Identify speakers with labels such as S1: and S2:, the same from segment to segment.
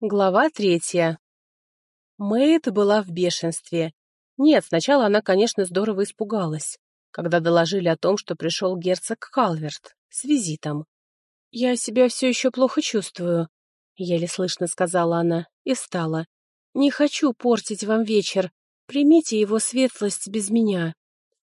S1: Глава третья. Мэйд была в бешенстве. Нет, сначала она, конечно, здорово испугалась, когда доложили о том, что пришел герцог Калверт с визитом. «Я себя все еще плохо чувствую», — еле слышно сказала она и встала. «Не хочу портить вам вечер. Примите его светлость без меня».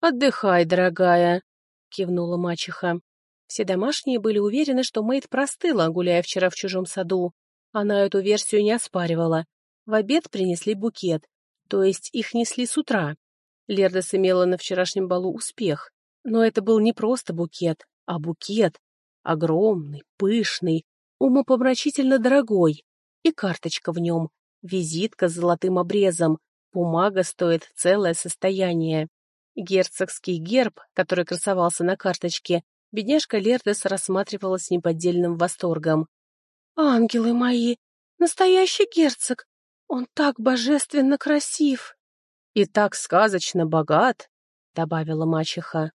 S1: «Отдыхай, дорогая», — кивнула мачеха. Все домашние были уверены, что Мэйд простыла, гуляя вчера в чужом саду. Она эту версию не оспаривала. В обед принесли букет, то есть их несли с утра. Лердес имела на вчерашнем балу успех, но это был не просто букет, а букет. Огромный, пышный, умопомрачительно дорогой. И карточка в нем, визитка с золотым обрезом. Бумага стоит целое состояние. Герцогский герб, который красовался на карточке, бедняжка Лердес рассматривала с неподдельным восторгом. «Ангелы мои! Настоящий герцог! Он так божественно красив!» «И так сказочно богат!» — добавила мачеха.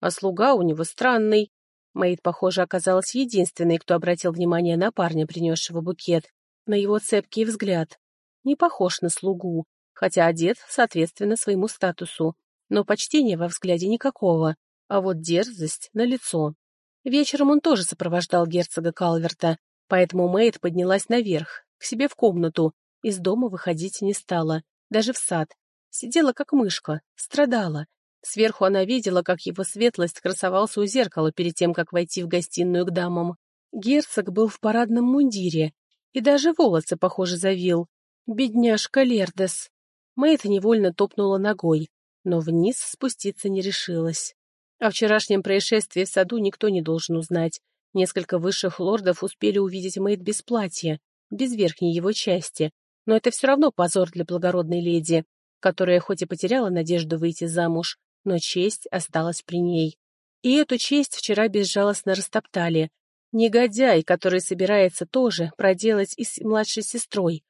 S1: «А слуга у него странный». Мэйд, похоже, оказалась единственной, кто обратил внимание на парня, принесшего букет, на его цепкий взгляд. Не похож на слугу, хотя одет соответственно своему статусу, но почтения во взгляде никакого, а вот дерзость на лицо. Вечером он тоже сопровождал герцога Калверта, Поэтому Мэйд поднялась наверх, к себе в комнату, из дома выходить не стала, даже в сад. Сидела как мышка, страдала. Сверху она видела, как его светлость красовался у зеркала перед тем, как войти в гостиную к дамам. Герцог был в парадном мундире и даже волосы, похоже, завил. Бедняжка Лердес. Мэйд невольно топнула ногой, но вниз спуститься не решилась. О вчерашнем происшествии в саду никто не должен узнать, Несколько высших лордов успели увидеть Мэйд без платья, без верхней его части, но это все равно позор для благородной леди, которая хоть и потеряла надежду выйти замуж, но честь осталась при ней. И эту честь вчера безжалостно растоптали. Негодяй, который собирается тоже проделать и с младшей сестрой.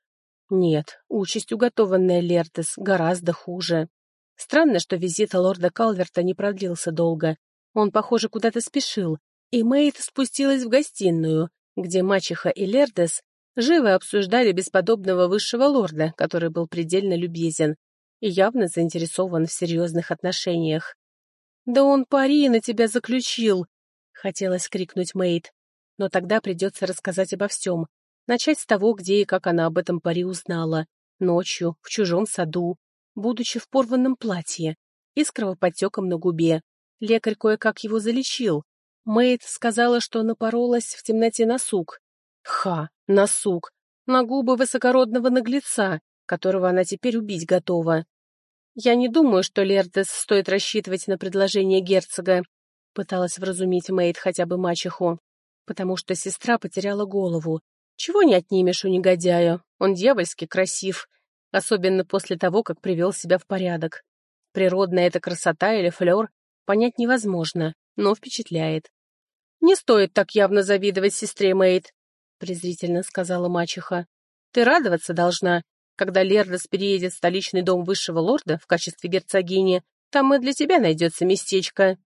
S1: Нет, участь, уготованная Лертес, гораздо хуже. Странно, что визит лорда Калверта не продлился долго. Он, похоже, куда-то спешил, и Мэйд спустилась в гостиную, где мачеха и Лердес живо обсуждали бесподобного высшего лорда, который был предельно любезен и явно заинтересован в серьезных отношениях. «Да он пари на тебя заключил!» — хотелось крикнуть Мэйд. Но тогда придется рассказать обо всем. Начать с того, где и как она об этом пари узнала. Ночью, в чужом саду, будучи в порванном платье и с кровоподтеком на губе. Лекарь кое-как его залечил, Мэйд сказала, что напоролась в темноте на сук. Ха, на сук, на губы высокородного наглеца, которого она теперь убить готова. Я не думаю, что Лердес стоит рассчитывать на предложение герцога, пыталась вразумить Мэйд хотя бы мачеху, потому что сестра потеряла голову. Чего не отнимешь у негодяя, он дьявольски красив, особенно после того, как привел себя в порядок. Природная эта красота или флер, понять невозможно, но впечатляет. «Не стоит так явно завидовать сестре Мэйд», — презрительно сказала мачеха. «Ты радоваться должна. Когда Лердос переедет в столичный дом высшего лорда в качестве герцогини, там и для тебя найдется местечко».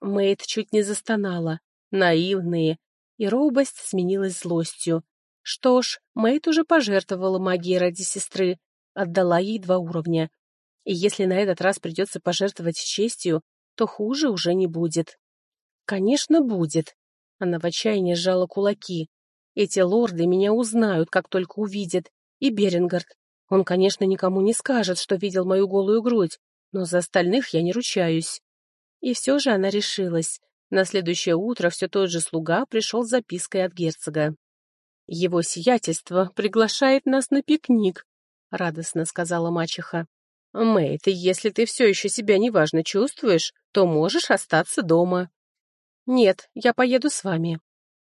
S1: Мэйд чуть не застонала. Наивные. И робость сменилась злостью. Что ж, Мэйд уже пожертвовала магией ради сестры, отдала ей два уровня. И если на этот раз придется пожертвовать честью, то хуже уже не будет. «Конечно, будет!» Она в отчаянии сжала кулаки. «Эти лорды меня узнают, как только увидят. И Берингард. Он, конечно, никому не скажет, что видел мою голую грудь, но за остальных я не ручаюсь». И все же она решилась. На следующее утро все тот же слуга пришел с запиской от герцога. «Его сиятельство приглашает нас на пикник», — радостно сказала мачеха. «Мэйд, если ты все еще себя неважно чувствуешь, то можешь остаться дома». «Нет, я поеду с вами».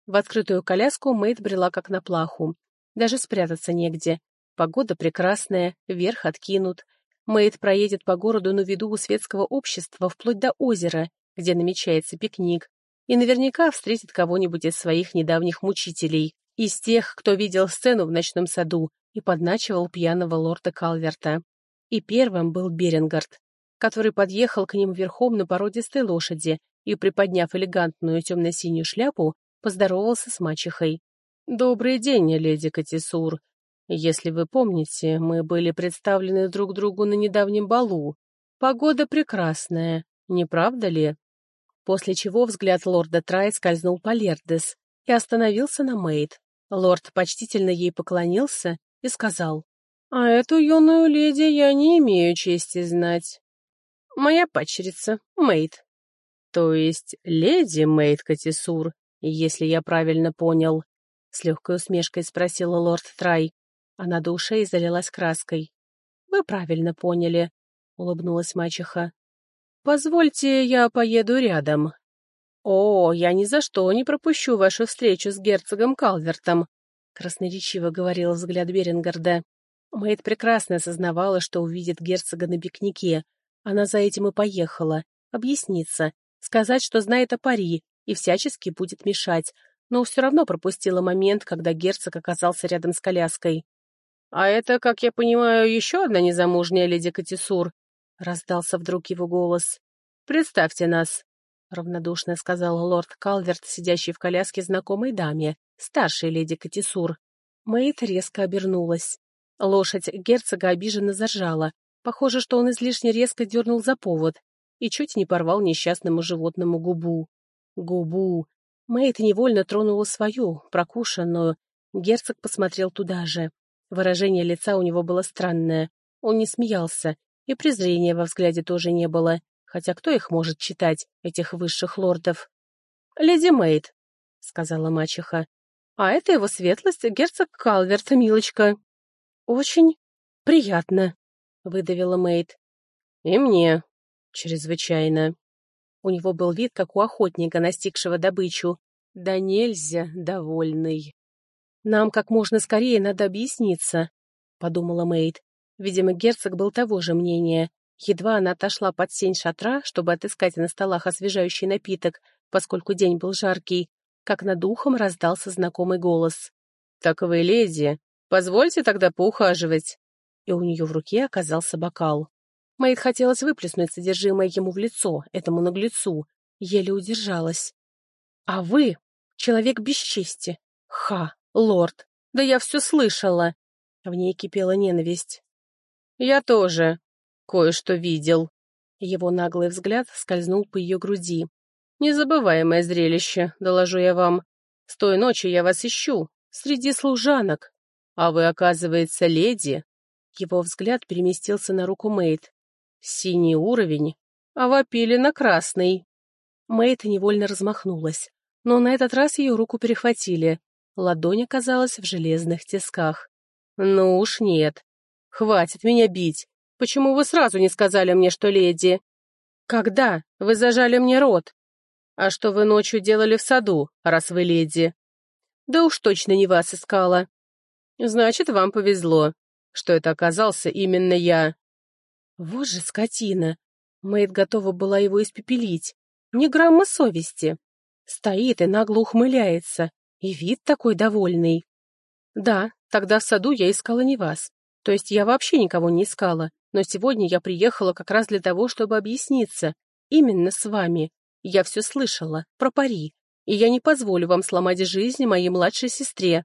S1: В открытую коляску Мэйд брела как на плаху. Даже спрятаться негде. Погода прекрасная, верх откинут. Мэйд проедет по городу на виду у светского общества вплоть до озера, где намечается пикник, и наверняка встретит кого-нибудь из своих недавних мучителей, из тех, кто видел сцену в ночном саду и подначивал пьяного лорда Калверта. И первым был Берингард, который подъехал к ним верхом на породистой лошади и, приподняв элегантную темно-синюю шляпу, поздоровался с мачехой. «Добрый день, леди Катисур. Если вы помните, мы были представлены друг другу на недавнем балу. Погода прекрасная, не правда ли?» После чего взгляд лорда Трай скользнул по Лердес и остановился на Мейд. Лорд почтительно ей поклонился и сказал, «А эту юную леди я не имею чести знать. Моя падчерица, Мейд». «То есть леди Мейд Катисур, если я правильно понял?» С легкой усмешкой спросила лорд Трай. Она до ушей залилась краской. «Вы правильно поняли», — улыбнулась мачеха. «Позвольте, я поеду рядом». «О, я ни за что не пропущу вашу встречу с герцогом Калвертом», — красноречиво говорил взгляд Берингарда. Мэйд прекрасно осознавала, что увидит герцога на пикнике. Она за этим и поехала. Объясниться, сказать, что знает о пари, и всячески будет мешать, но все равно пропустила момент, когда герцог оказался рядом с коляской. «А это, как я понимаю, еще одна незамужняя леди Катисур?» — раздался вдруг его голос. «Представьте нас», — равнодушно сказал лорд Калверт, сидящий в коляске знакомой даме, старшей леди Катисур. Мэйд резко обернулась. Лошадь герцога обиженно заржала. Похоже, что он излишне резко дернул за повод и чуть не порвал несчастному животному губу. Губу. Мэйд невольно тронула свою, прокушенную. Герцог посмотрел туда же. Выражение лица у него было странное. Он не смеялся, и презрения во взгляде тоже не было. Хотя кто их может читать, этих высших лордов? «Леди Мэйд», — сказала мачеха. «А это его светлость, герцог Калверт, милочка». «Очень приятно», — выдавила Мэйд. «И мне. Чрезвычайно». У него был вид, как у охотника, настигшего добычу. Да нельзя, довольный. «Нам как можно скорее надо объясниться», — подумала Мэйд. Видимо, герцог был того же мнения. Едва она отошла под сень шатра, чтобы отыскать на столах освежающий напиток, поскольку день был жаркий, как над ухом раздался знакомый голос. «Так вы леди, позвольте тогда поухаживать». И у нее в руке оказался бокал. Мэйд хотелось выплеснуть содержимое ему в лицо, этому наглецу. Еле удержалась. «А вы — человек без чести. Ха, лорд, да я все слышала!» В ней кипела ненависть. «Я тоже кое-что видел». Его наглый взгляд скользнул по ее груди. «Незабываемое зрелище, доложу я вам. С той ночи я вас ищу, среди служанок. А вы, оказывается, леди». Его взгляд переместился на руку Мэйд. Синий уровень, а вопили на красный. Мэйд невольно размахнулась, но на этот раз ее руку перехватили. Ладонь оказалась в железных тисках. «Ну уж нет. Хватит меня бить. Почему вы сразу не сказали мне, что леди?» «Когда? Вы зажали мне рот». «А что вы ночью делали в саду, раз вы леди?» «Да уж точно не вас искала». «Значит, вам повезло, что это оказался именно я». Вот же скотина! Мэйд готова была его испепелить. Ни грамма совести. Стоит и нагло ухмыляется. И вид такой довольный. Да, тогда в саду я искала не вас. То есть я вообще никого не искала. Но сегодня я приехала как раз для того, чтобы объясниться. Именно с вами. Я все слышала. Про пари. И я не позволю вам сломать жизнь моей младшей сестре.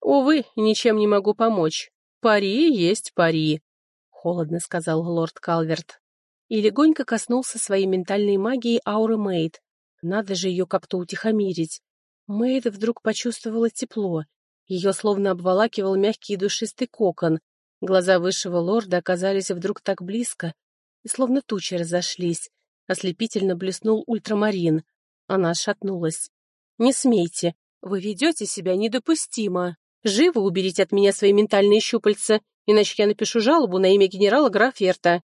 S1: Увы, ничем не могу помочь. Пари есть пари холодно сказал лорд Калверт. И легонько коснулся своей ментальной магией ауры Мэйд. Надо же ее как-то утихомирить. Мэйд вдруг почувствовала тепло. Ее словно обволакивал мягкий душистый кокон. Глаза высшего лорда оказались вдруг так близко, и словно тучи разошлись. Ослепительно блеснул ультрамарин. Она шатнулась. «Не смейте! Вы ведете себя недопустимо! Живо уберите от меня свои ментальные щупальца, иначе я напишу жалобу на имя генерала Граферта».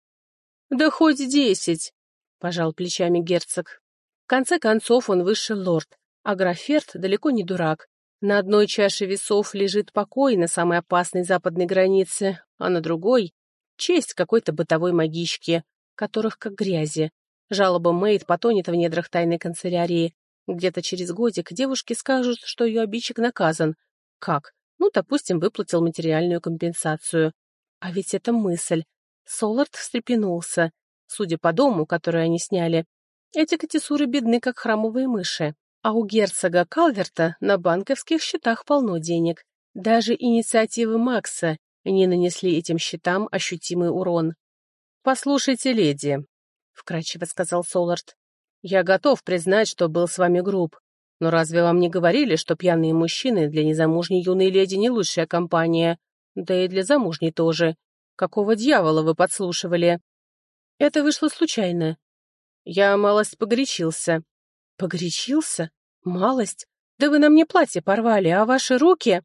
S1: «Да хоть десять», — пожал плечами герцог. В конце концов он высший лорд, а Граферт далеко не дурак. На одной чаше весов лежит покой на самой опасной западной границе, а на другой — честь какой-то бытовой магички, которых как грязи. Жалоба Мэйд потонет в недрах тайной канцелярии. Где-то через годик девушки скажут, что ее обидчик наказан. Как? Ну, допустим, выплатил материальную компенсацию. А ведь это мысль. Солард встрепенулся. Судя по дому, который они сняли, эти катисуры бедны, как храмовые мыши. А у герцога Калверта на банковских счетах полно денег. Даже инициативы Макса не нанесли этим счетам ощутимый урон. «Послушайте, леди», — вкратчиво сказал Солард, — «я готов признать, что был с вами груб. Но разве вам не говорили, что пьяные мужчины для незамужней юной леди не лучшая компания? Да и для замужней тоже. Какого дьявола вы подслушивали?» «Это вышло случайно». «Я малость погорячился». «Погорячился? Малость? Да вы на мне платье порвали, а ваши руки...»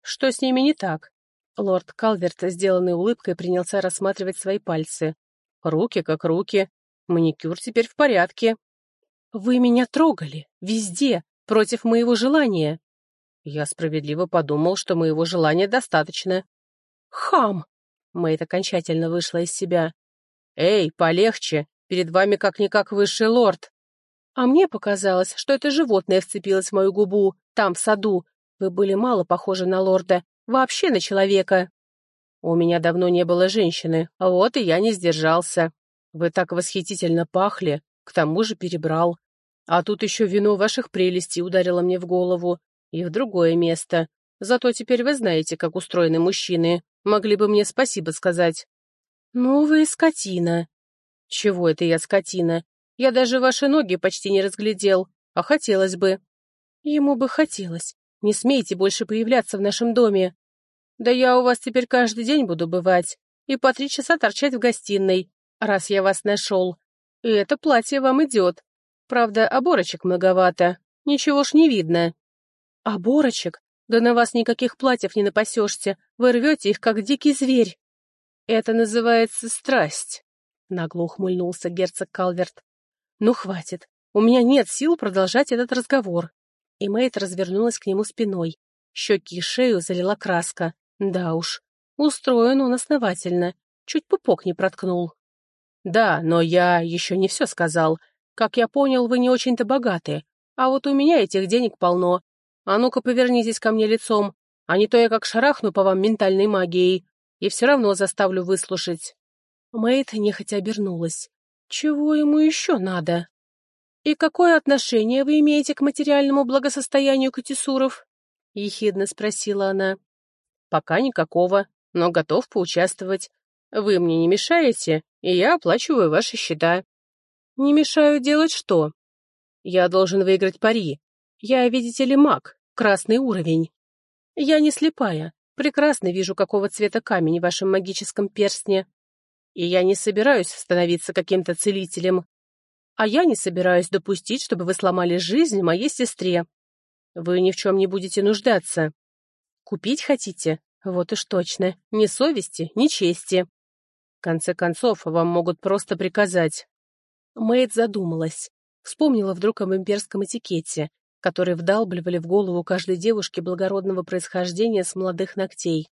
S1: «Что с ними не так?» Лорд Калверт, сделанной улыбкой, принялся рассматривать свои пальцы. «Руки как руки. Маникюр теперь в порядке». «Вы меня трогали. Везде. Против моего желания». Я справедливо подумал, что моего желания достаточно. «Хам!» Мэйд окончательно вышла из себя. «Эй, полегче! Перед вами как-никак высший лорд!» А мне показалось, что это животное вцепилось в мою губу, там, в саду. Вы были мало похожи на лорда, вообще на человека. У меня давно не было женщины, вот и я не сдержался. Вы так восхитительно пахли, к тому же перебрал. А тут еще вино ваших прелестей ударило мне в голову. И в другое место. Зато теперь вы знаете, как устроены мужчины. Могли бы мне спасибо сказать. Ну вы скотина. Чего это я скотина? Я даже ваши ноги почти не разглядел, а хотелось бы. Ему бы хотелось. Не смейте больше появляться в нашем доме. Да я у вас теперь каждый день буду бывать и по три часа торчать в гостиной, раз я вас нашел. И это платье вам идет. Правда, оборочек многовато. Ничего ж не видно. Оборочек? Да на вас никаких платьев не напасешься. Вы рвете их, как дикий зверь. Это называется страсть. Нагло ухмыльнулся герцог Калверт. «Ну, хватит. У меня нет сил продолжать этот разговор». И Мэйд развернулась к нему спиной. Щеки и шею залила краска. Да уж, устроен он основательно. Чуть пупок не проткнул. «Да, но я еще не все сказал. Как я понял, вы не очень-то богаты. А вот у меня этих денег полно. А ну-ка повернитесь ко мне лицом, а не то я как шарахну по вам ментальной магией и все равно заставлю выслушать». Мэйд нехотя обернулась. Чего ему еще надо? И какое отношение вы имеете к материальному благосостоянию Катисуров? Ехидно спросила она. Пока никакого, но готов поучаствовать. Вы мне не мешаете, и я оплачиваю ваши счета. Не мешаю делать что? Я должен выиграть пари. Я, видите ли, маг, красный уровень. Я не слепая, прекрасно вижу, какого цвета камень в вашем магическом перстне и я не собираюсь становиться каким-то целителем. А я не собираюсь допустить, чтобы вы сломали жизнь моей сестре. Вы ни в чем не будете нуждаться. Купить хотите? Вот уж точно. Ни совести, ни чести. В конце концов, вам могут просто приказать. Мэйд задумалась. Вспомнила вдруг об имперском этикете, который вдалбливали в голову каждой девушке благородного происхождения с молодых ногтей.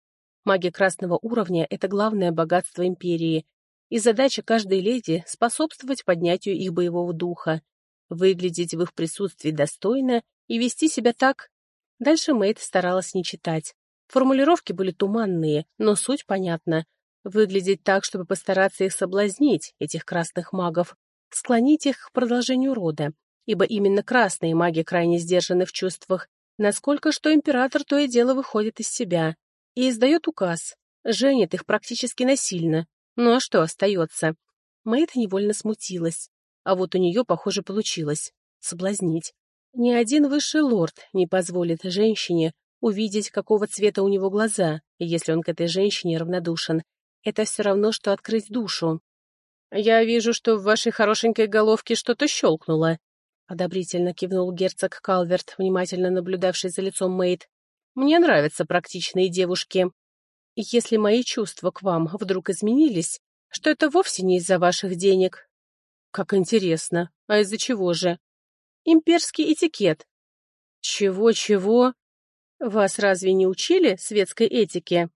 S1: Маги красного уровня — это главное богатство империи, и задача каждой леди — способствовать поднятию их боевого духа, выглядеть в их присутствии достойно и вести себя так. Дальше Мэйд старалась не читать. Формулировки были туманные, но суть понятна. Выглядеть так, чтобы постараться их соблазнить, этих красных магов, склонить их к продолжению рода, ибо именно красные маги крайне сдержаны в чувствах, насколько что император то и дело выходит из себя и издает указ, женит их практически насильно. Ну а что остается? Мэйд невольно смутилась. А вот у нее, похоже, получилось. Соблазнить. Ни один высший лорд не позволит женщине увидеть, какого цвета у него глаза, если он к этой женщине равнодушен. Это все равно, что открыть душу. «Я вижу, что в вашей хорошенькой головке что-то щелкнуло», — одобрительно кивнул герцог Калверт, внимательно наблюдавший за лицом Мэйд. Мне нравятся практичные девушки. Если мои чувства к вам вдруг изменились, что это вовсе не из-за ваших денег. Как интересно. А из-за чего же? Имперский этикет. Чего-чего? Вас разве не учили светской этике?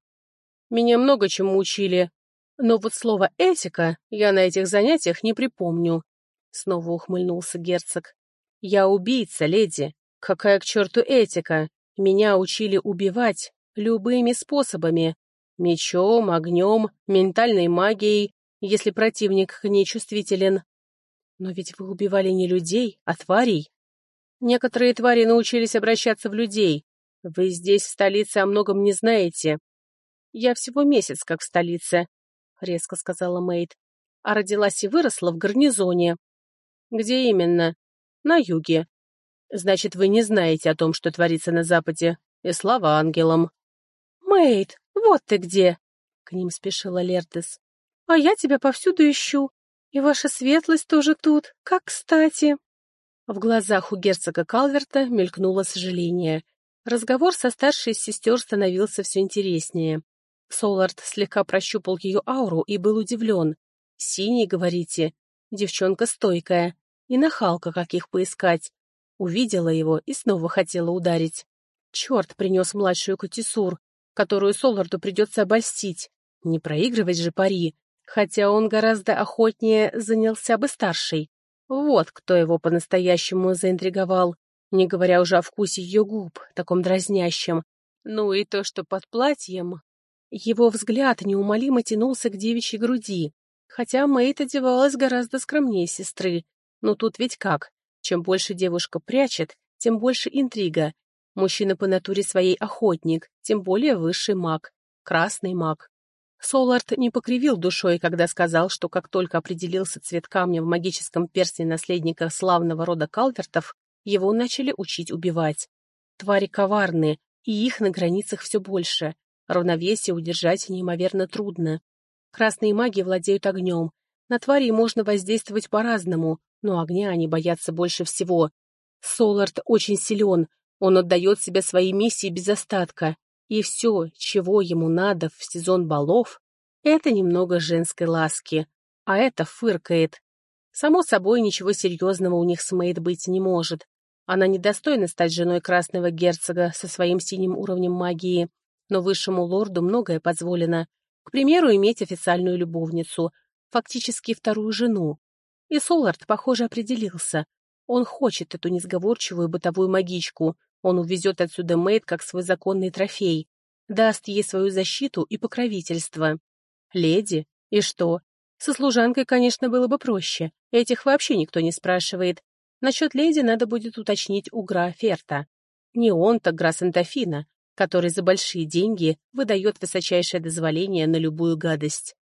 S1: Меня много чему учили. Но вот слово «этика» я на этих занятиях не припомню. Снова ухмыльнулся герцог. Я убийца, леди. Какая к черту этика? Меня учили убивать любыми способами. Мечом, огнем, ментальной магией, если противник к ней чувствителен. Но ведь вы убивали не людей, а тварей. Некоторые твари научились обращаться в людей. Вы здесь, в столице, о многом не знаете. Я всего месяц как в столице, — резко сказала Мэйд. А родилась и выросла в гарнизоне. Где именно? На юге. Значит, вы не знаете о том, что творится на западе. И слава ангелам. Мэйд, вот ты где! К ним спешила Лертес. А я тебя повсюду ищу. И ваша светлость тоже тут. Как кстати. В глазах у герцога Калверта мелькнуло сожаление. Разговор со старшей сестер становился все интереснее. Солард слегка прощупал ее ауру и был удивлен. «Синий, говорите? Девчонка стойкая. И нахалка, как их поискать. Увидела его и снова хотела ударить. Черт принес младшую Катисур, которую Соларду придется обольстить. Не проигрывать же пари, хотя он гораздо охотнее занялся бы старшей. Вот кто его по-настоящему заинтриговал, не говоря уже о вкусе ее губ, таком дразнящем. Ну и то, что под платьем. Его взгляд неумолимо тянулся к девичьей груди, хотя Мэйд одевалась гораздо скромнее сестры. Но тут ведь как? Чем больше девушка прячет, тем больше интрига. Мужчина по натуре своей охотник, тем более высший маг, красный маг. Солард не покривил душой, когда сказал, что как только определился цвет камня в магическом перстне наследника славного рода Калвертов, его начали учить убивать. Твари коварные, и их на границах все больше. Равновесие удержать неимоверно трудно. Красные маги владеют огнем. На тварей можно воздействовать по-разному, но огня они боятся больше всего. Солард очень силен, он отдает себя своей миссии без остатка. И все, чего ему надо в сезон балов, это немного женской ласки, а это фыркает. Само собой, ничего серьезного у них с Мэйд быть не может. Она недостойна стать женой красного герцога со своим синим уровнем магии, но высшему лорду многое позволено. К примеру, иметь официальную любовницу, фактически вторую жену. И Солард, похоже, определился. Он хочет эту несговорчивую бытовую магичку, он увезет отсюда Мэйд как свой законный трофей, даст ей свою защиту и покровительство. Леди? И что? Со служанкой, конечно, было бы проще. Этих вообще никто не спрашивает. Насчет леди надо будет уточнить у Гра Ферта. Не он, так Гра Сантафина, который за большие деньги выдает высочайшее дозволение на любую гадость.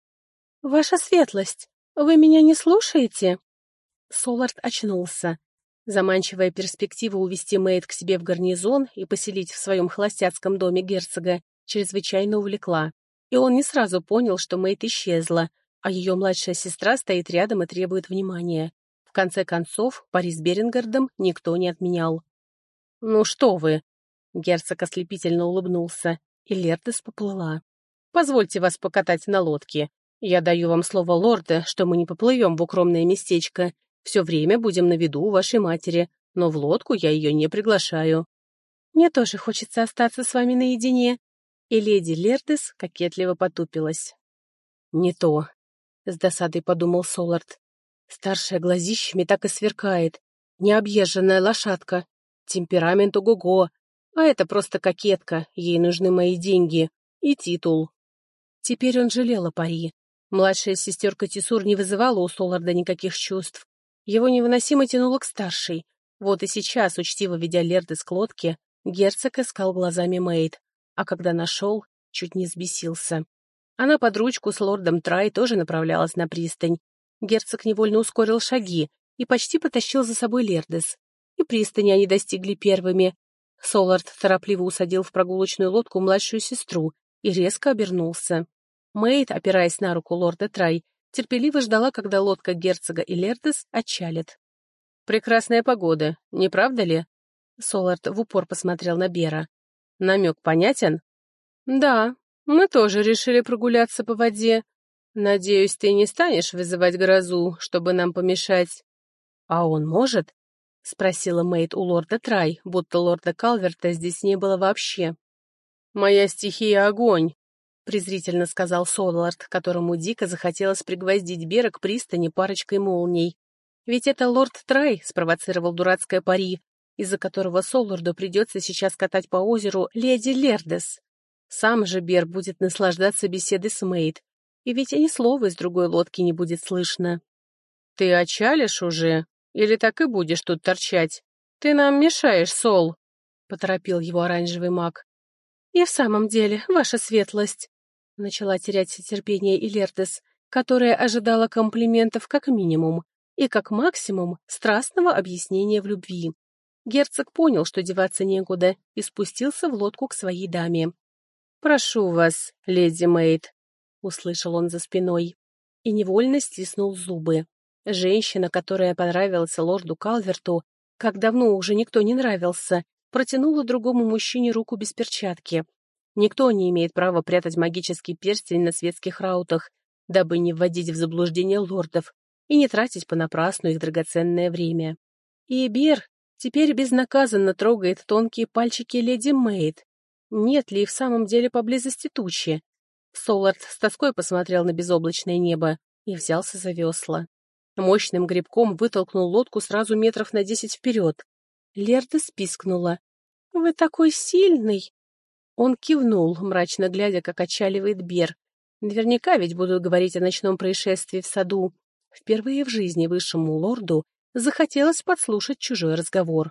S1: «Ваша светлость, вы меня не слушаете?» Солард очнулся. Заманчивая перспектива увести Мэйд к себе в гарнизон и поселить в своем холостяцком доме герцога чрезвычайно увлекла. И он не сразу понял, что Мэйд исчезла, а ее младшая сестра стоит рядом и требует внимания. В конце концов, пари с Берингардом никто не отменял. «Ну что вы!» Герцог ослепительно улыбнулся, и Лертес поплыла. «Позвольте вас покатать на лодке. Я даю вам слово лорда, что мы не поплывем в укромное местечко, все время будем на виду у вашей матери, но в лодку я ее не приглашаю». «Мне тоже хочется остаться с вами наедине». И леди Лердес кокетливо потупилась. «Не то», — с досадой подумал Солард. «Старшая глазищами так и сверкает. Необъезженная лошадка. Темперамент ого-го. А это просто кокетка, ей нужны мои деньги. И титул». Теперь он жалел о пари. Младшая сестерка Тисур не вызывала у Соларда никаких чувств. Его невыносимо тянуло к старшей. Вот и сейчас, учтиво ведя Лерды с клодки, герцог искал глазами Мэйд, а когда нашел, чуть не взбесился. Она под ручку с лордом Трай тоже направлялась на пристань. Герцог невольно ускорил шаги и почти потащил за собой Лердес. И пристани они достигли первыми. Солард торопливо усадил в прогулочную лодку младшую сестру и резко обернулся. Мэйд, опираясь на руку лорда Трай, терпеливо ждала, когда лодка герцога и Лердес отчалит. «Прекрасная погода, не правда ли?» Солард в упор посмотрел на Бера. «Намек понятен?» «Да, мы тоже решили прогуляться по воде. Надеюсь, ты не станешь вызывать грозу, чтобы нам помешать». «А он может?» — спросила Мэйд у лорда Трай, будто лорда Калверта здесь не было вообще. «Моя стихия — огонь», презрительно сказал Солард, которому дико захотелось пригвоздить Бера к пристани парочкой молний. Ведь это лорд Трай спровоцировал дурацкое пари, из-за которого Соларду придется сейчас катать по озеру леди Лердес. Сам же Бер будет наслаждаться беседой с Мэйд, и ведь и ни слова из другой лодки не будет слышно. «Ты очалишь уже? Или так и будешь тут торчать?» «Ты нам мешаешь, Сол», — поторопил его оранжевый маг. «И в самом деле, ваша светлость», — начала терять терпение Илердес, которая ожидала комплиментов как минимум и как максимум страстного объяснения в любви. Герцог понял, что деваться некуда, и спустился в лодку к своей даме. «Прошу вас, леди Мэйд», — услышал он за спиной, и невольно стиснул зубы. Женщина, которая понравилась лорду Калверту, как давно уже никто не нравился, протянула другому мужчине руку без перчатки. Никто не имеет права прятать магический перстень на светских раутах, дабы не вводить в заблуждение лордов и не тратить понапрасну их драгоценное время. И Бер теперь безнаказанно трогает тонкие пальчики леди Мэйд. Нет ли в самом деле поблизости тучи? Солард с тоской посмотрел на безоблачное небо и взялся за весла. Мощным грибком вытолкнул лодку сразу метров на десять вперед. Лерда спискнула. «Вы такой сильный!» Он кивнул, мрачно глядя, как отчаливает Бер. Наверняка ведь будут говорить о ночном происшествии в саду. Впервые в жизни высшему лорду захотелось подслушать чужой разговор.